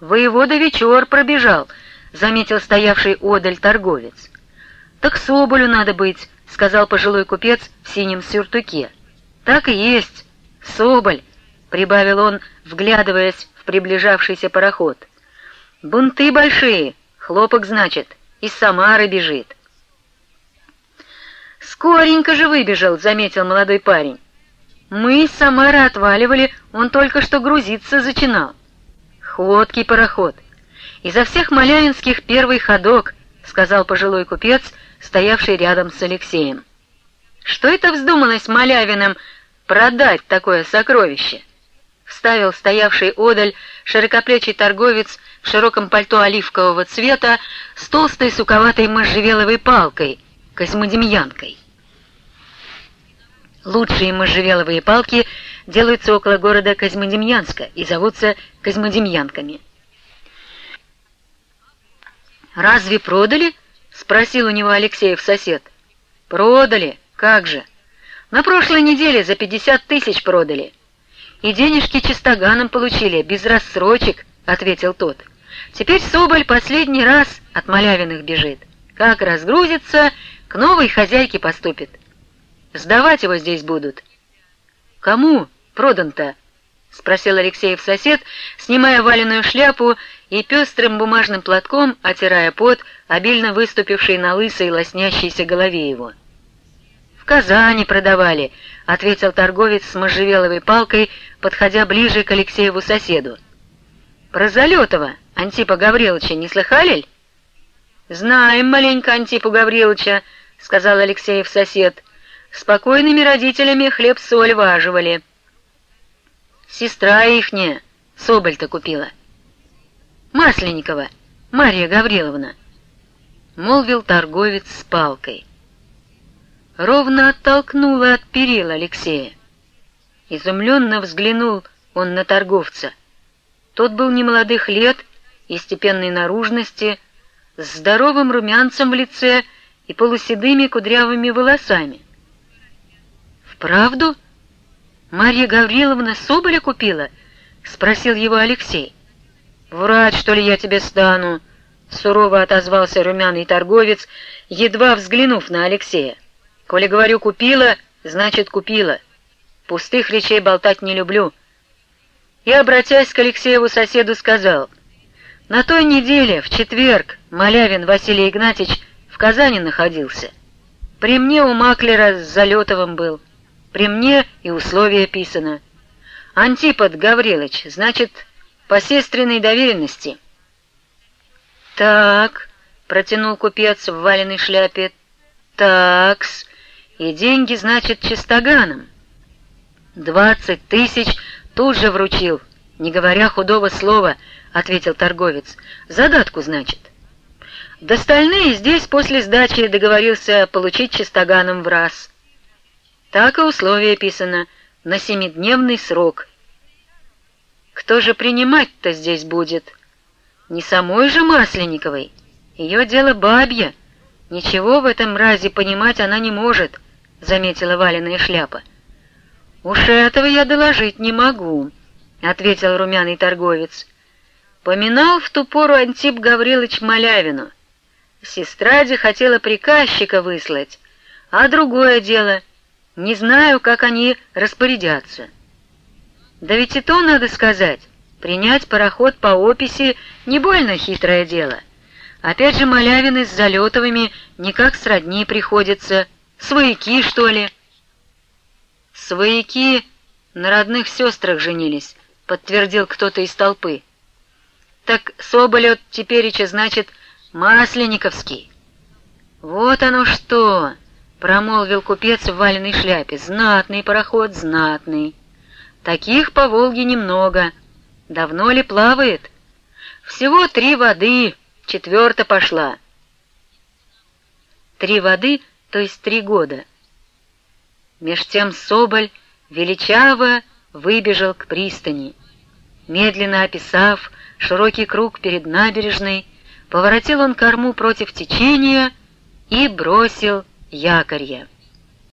Воевода вечер пробежал, заметил стоявший одаль торговец. Так Соболю надо быть, сказал пожилой купец в синем сюртуке. Так и есть, Соболь, прибавил он, вглядываясь в приближавшийся пароход. Бунты большие, хлопок, значит, из Самары бежит. «Скоренько же выбежал», — заметил молодой парень. «Мы из Самары отваливали, он только что грузиться зачинал». «Ходкий пароход. Изо всех малявинских первый ходок», — сказал пожилой купец, стоявший рядом с Алексеем. «Что это вздумалось Малявиным продать такое сокровище?» Вставил стоявший одаль широкоплечий торговец в широком пальто оливкового цвета с толстой суковатой можжевеловой палкой, космодемьянкой. Лучшие можжевеловые палки делаются около города Козьмодемьянска и зовутся Козьмодемьянками. «Разве продали?» — спросил у него Алексеев сосед. «Продали? Как же? На прошлой неделе за пятьдесят тысяч продали. И денежки чистоганом получили, без рассрочек», — ответил тот. «Теперь Соболь последний раз от Малявиных бежит. Как разгрузится, к новой хозяйке поступит. Сдавать его здесь будут». «Кому продан-то?» — спросил Алексеев сосед, снимая валеную шляпу и пестрым бумажным платком, отирая пот, обильно выступивший на лысой лоснящейся голове его. «В Казани продавали», — ответил торговец с можжевеловой палкой, подходя ближе к Алексееву соседу. «Про Залетова, Антипа Гавриловича, не слыхали ль?» «Знаем маленько Антипу Гавриловича», — сказал Алексеев сосед. «Спокойными родителями хлеб-соль важивали». «Сестра ихняя, Соболь-то купила». Масленникова Марья Гавриловна», — молвил торговец с палкой. Ровно оттолкнула от перил Алексея. Изумленно взглянул он на торговца. Тот был немолодых лет и степенной наружности, с здоровым румянцем в лице и полуседыми кудрявыми волосами. «Вправду? Марья Гавриловна Соболя купила?» — спросил его Алексей. «Врать, что ли, я тебе стану?» — сурово отозвался румяный торговец, едва взглянув на Алексея. «Коли, говорю, купила, значит, купила. Пустых речей болтать не люблю». И, обратясь к Алексееву соседу, сказал, «На той неделе, в четверг, Малявин Василий Игнатьевич в Казани находился. При мне у маклера с Залетовым был. При мне и условия писано. Антипод Гаврилович, значит, по сестренной доверенности. Так, протянул купец в валеной шляпе. Такс, и деньги, значит, чистоганом. Двадцать тысяч тут же вручил, не говоря худого слова, ответил торговец. Задатку, значит. Достальные здесь после сдачи договорился получить чистоганом в раз. Так и условие писано на семидневный срок — кто же принимать-то здесь будет? Не самой же Масленниковой. Ее дело бабье. Ничего в этом разе понимать она не может, — заметила валеная шляпа. «Уж этого я доложить не могу», — ответил румяный торговец. Поминал в ту пору Антип Гаврилович Малявину. Сестраде хотела приказчика выслать, а другое дело — не знаю, как они распорядятся. Да ведь и то надо сказать, принять пароход по описи не больно хитрое дело. Опять же Малявины с Залетовыми никак сродни приходятся. Свояки, что ли? Свояки на родных сестрах женились, подтвердил кто-то из толпы. Так Соболев тепереча, значит, Масленниковский. Вот оно что, промолвил купец в валеной шляпе. Знатный пароход, знатный. Таких по Волге немного. Давно ли плавает? Всего три воды, четверта пошла. Три воды, то есть три года. Меж тем Соболь величаво выбежал к пристани. Медленно описав широкий круг перед набережной, поворотил он корму против течения и бросил якорья.